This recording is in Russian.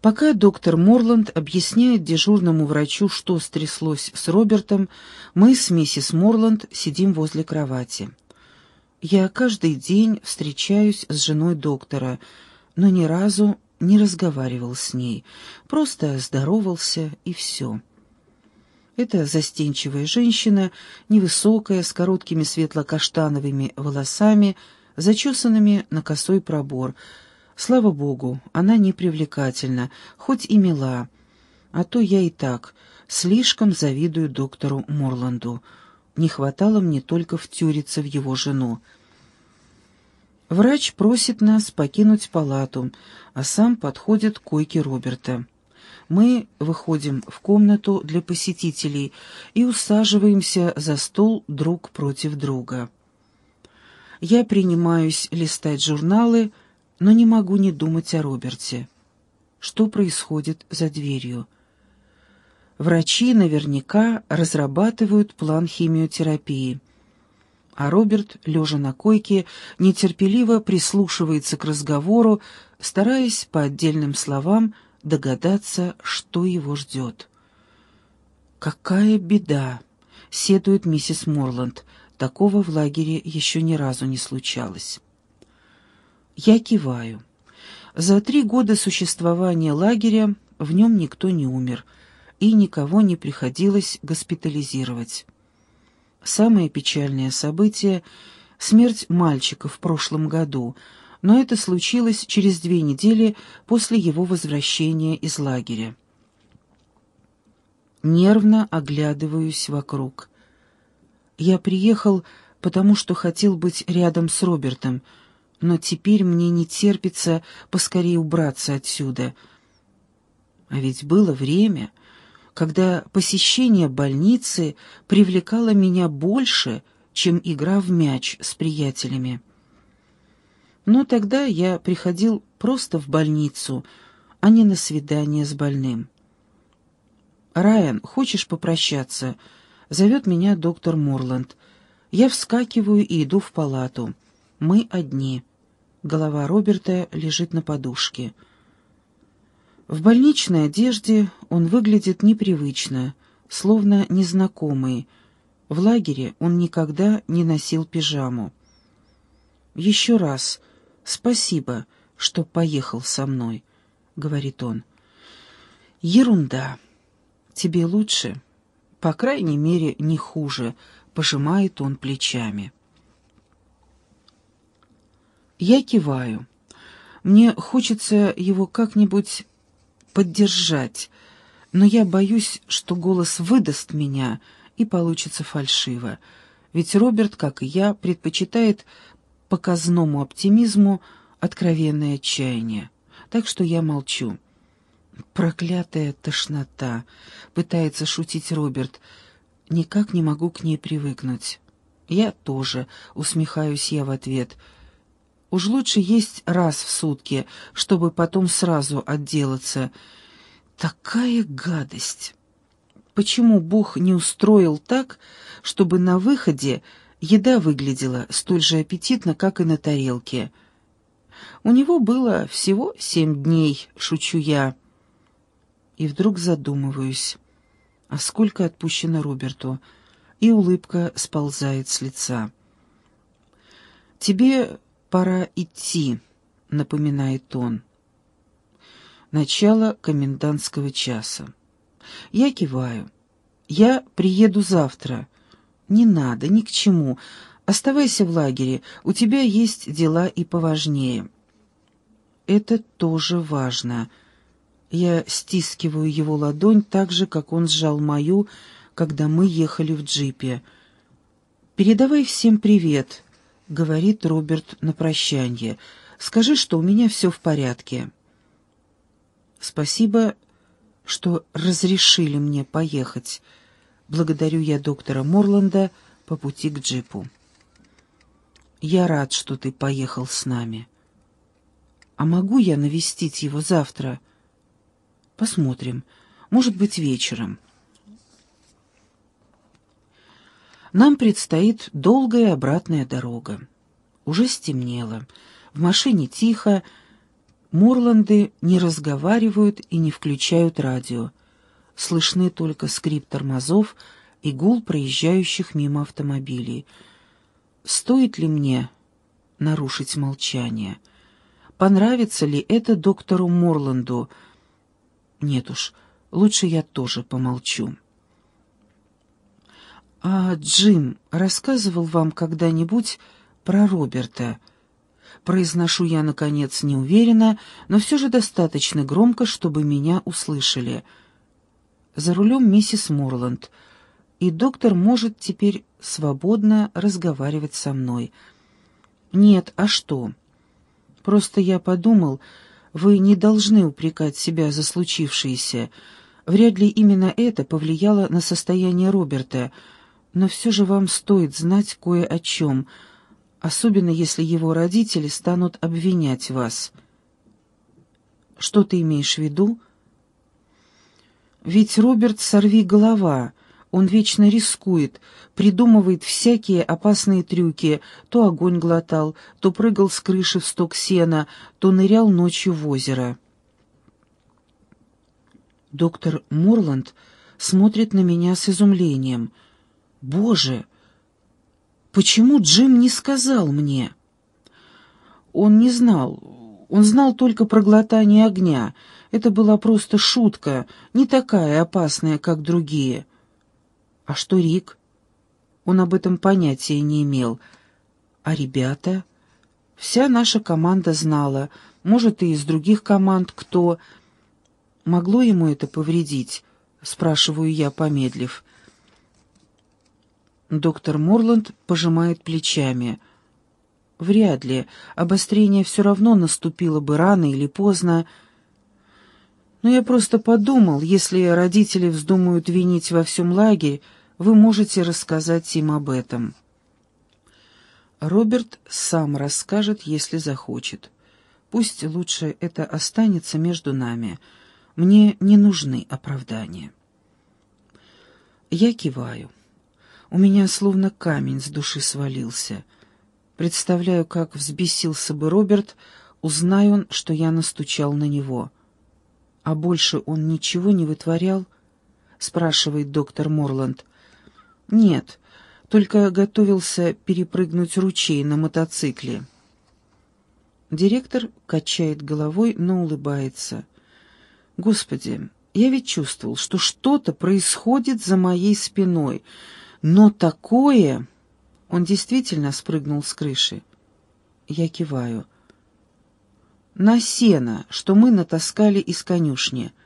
Пока доктор Морланд объясняет дежурному врачу, что стряслось с Робертом, мы с миссис Морланд сидим возле кровати. Я каждый день встречаюсь с женой доктора, но ни разу не разговаривал с ней, просто здоровался и все. Это застенчивая женщина, невысокая, с короткими светло-каштановыми волосами, зачесанными на косой пробор. Слава богу, она не привлекательна, хоть и мила. А то я и так слишком завидую доктору Морланду. Не хватало мне только втюриться в его жену. Врач просит нас покинуть палату, а сам подходит к койке Роберта. Мы выходим в комнату для посетителей и усаживаемся за стол друг против друга. Я принимаюсь листать журналы, но не могу не думать о Роберте. Что происходит за дверью? Врачи наверняка разрабатывают план химиотерапии. А Роберт, лежа на койке, нетерпеливо прислушивается к разговору, стараясь по отдельным словам догадаться, что его ждет. «Какая беда!» — седует миссис Морланд. Такого в лагере еще ни разу не случалось. Я киваю. За три года существования лагеря в нем никто не умер, и никого не приходилось госпитализировать. Самое печальное событие — смерть мальчика в прошлом году — но это случилось через две недели после его возвращения из лагеря. Нервно оглядываюсь вокруг. Я приехал, потому что хотел быть рядом с Робертом, но теперь мне не терпится поскорее убраться отсюда. А ведь было время, когда посещение больницы привлекало меня больше, чем игра в мяч с приятелями. Но тогда я приходил просто в больницу, а не на свидание с больным. «Райан, хочешь попрощаться?» — зовет меня доктор Морланд. Я вскакиваю и иду в палату. Мы одни. Голова Роберта лежит на подушке. В больничной одежде он выглядит непривычно, словно незнакомый. В лагере он никогда не носил пижаму. Еще раз «Спасибо, что поехал со мной», — говорит он. «Ерунда. Тебе лучше?» «По крайней мере, не хуже», — пожимает он плечами. Я киваю. Мне хочется его как-нибудь поддержать, но я боюсь, что голос выдаст меня и получится фальшиво. Ведь Роберт, как и я, предпочитает показному оптимизму откровенное отчаяние. Так что я молчу. «Проклятая тошнота!» — пытается шутить Роберт. «Никак не могу к ней привыкнуть». «Я тоже», — усмехаюсь я в ответ. «Уж лучше есть раз в сутки, чтобы потом сразу отделаться. Такая гадость!» Почему Бог не устроил так, чтобы на выходе Еда выглядела столь же аппетитно, как и на тарелке. У него было всего семь дней, шучу я. И вдруг задумываюсь, а сколько отпущено Роберту, и улыбка сползает с лица. «Тебе пора идти», — напоминает он. Начало комендантского часа. Я киваю. «Я приеду завтра». «Не надо, ни к чему. Оставайся в лагере, у тебя есть дела и поважнее». «Это тоже важно». Я стискиваю его ладонь так же, как он сжал мою, когда мы ехали в джипе. «Передавай всем привет», — говорит Роберт на прощание. «Скажи, что у меня все в порядке». «Спасибо, что разрешили мне поехать», Благодарю я доктора Морланда по пути к джипу. Я рад, что ты поехал с нами. А могу я навестить его завтра? Посмотрим. Может быть, вечером. Нам предстоит долгая обратная дорога. Уже стемнело. В машине тихо. Морланды не разговаривают и не включают радио. Слышны только скрип тормозов и гул проезжающих мимо автомобилей. Стоит ли мне нарушить молчание? Понравится ли это доктору Морланду? Нет уж, лучше я тоже помолчу. «А Джим рассказывал вам когда-нибудь про Роберта?» Произношу я, наконец, неуверенно, но все же достаточно громко, чтобы меня услышали. За рулем миссис Морланд, и доктор может теперь свободно разговаривать со мной. «Нет, а что?» «Просто я подумал, вы не должны упрекать себя за случившееся. Вряд ли именно это повлияло на состояние Роберта» но все же вам стоит знать кое о чем, особенно если его родители станут обвинять вас. Что ты имеешь в виду? Ведь Роберт сорви голова, он вечно рискует, придумывает всякие опасные трюки, то огонь глотал, то прыгал с крыши в сток сена, то нырял ночью в озеро. Доктор Морланд смотрит на меня с изумлением — Боже, почему Джим не сказал мне? Он не знал. Он знал только про глотание огня. Это была просто шутка, не такая опасная, как другие. А что Рик? Он об этом понятия не имел. А ребята? Вся наша команда знала, может, и из других команд кто... Могло ему это повредить? Спрашиваю я, помедлив. Доктор Морланд пожимает плечами. Вряд ли. Обострение все равно наступило бы рано или поздно. Но я просто подумал, если родители вздумают винить во всем лагере, вы можете рассказать им об этом. Роберт сам расскажет, если захочет. Пусть лучше это останется между нами. Мне не нужны оправдания. Я киваю. У меня словно камень с души свалился. Представляю, как взбесился бы Роберт, узнай он, что я настучал на него. «А больше он ничего не вытворял?» — спрашивает доктор Морланд. «Нет, только готовился перепрыгнуть ручей на мотоцикле». Директор качает головой, но улыбается. «Господи, я ведь чувствовал, что что-то происходит за моей спиной, но такое... Он действительно спрыгнул с крыши. Я киваю. На сено, что мы натаскали из конюшни —